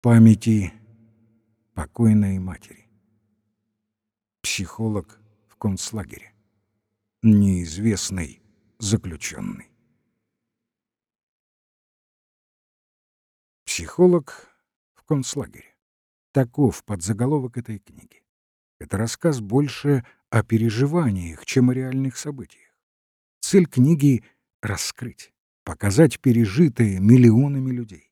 памяти покойной матери. Психолог в концлагере. Неизвестный заключенный. Психолог в концлагере. Таков подзаголовок этой книги. Это рассказ больше о переживаниях, чем о реальных событиях. Цель книги — раскрыть, показать пережитые миллионами людей.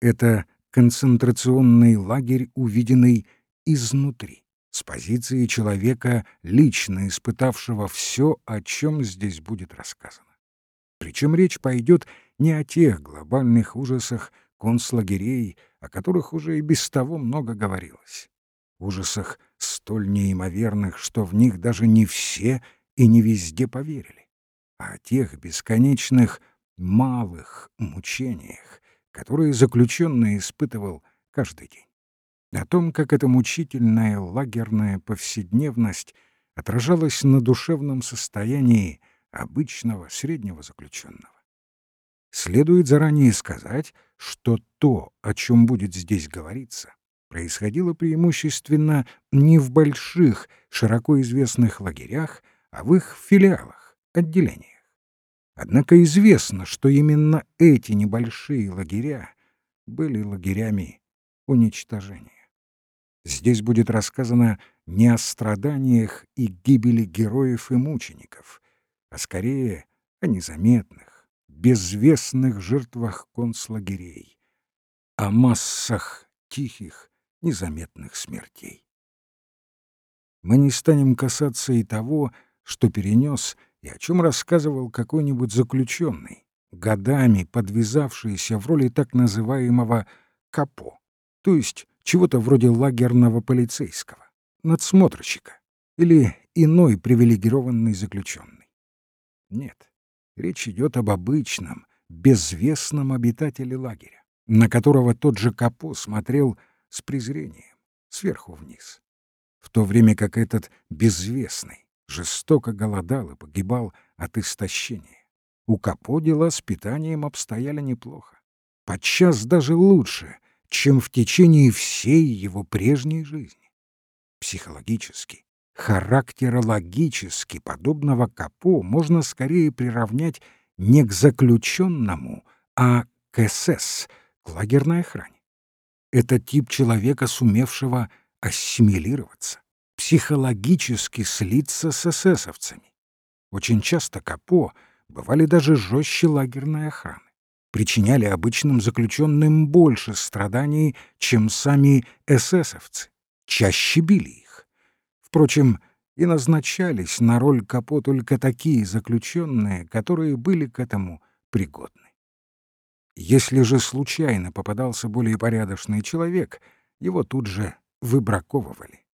Это концентрационный лагерь, увиденный изнутри, с позиции человека, лично испытавшего все, о чем здесь будет рассказано. Причем речь пойдет не о тех глобальных ужасах концлагерей, о которых уже и без того много говорилось. Ужасах столь неимоверных, что в них даже не все и не везде поверили, а о тех бесконечных малых мучениях, которые заключенный испытывал каждый день. О том, как эта мучительная лагерная повседневность отражалась на душевном состоянии обычного среднего заключенного. Следует заранее сказать, что то, о чем будет здесь говориться, происходило преимущественно не в больших, широко известных лагерях, а в их филиалах, отделениях. Однако известно, что именно эти небольшие лагеря были лагерями уничтожения. Здесь будет рассказано не о страданиях и гибели героев и мучеников, а скорее о незаметных, безвестных жертвах концлагерей, о массах тихих, незаметных смертей. Мы не станем касаться и того, что перенес и о чем рассказывал какой-нибудь заключенный, годами подвязавшийся в роли так называемого «капо», то есть чего-то вроде лагерного полицейского, надсмотрщика или иной привилегированный заключенный. Нет, речь идет об обычном, безвестном обитателе лагеря, на которого тот же Капо смотрел с презрением, сверху вниз, в то время как этот безвестный, жестоко голодал и погибал от истощения. У Капо дела с питанием обстояли неплохо. Подчас даже лучше, чем в течение всей его прежней жизни. Психологически, характерологически подобного Капо можно скорее приравнять не к заключенному, а к СС, к лагерной охране. Это тип человека, сумевшего ассимилироваться, психологически слиться с эсэсовцами. Очень часто Капо бывали даже жестче лагерной охраны, причиняли обычным заключенным больше страданий, чем сами эсэсовцы, чаще били их. Впрочем, и назначались на роль Капо только такие заключенные, которые были к этому пригодны. Если же случайно попадался более порядочный человек, его тут же выбраковывали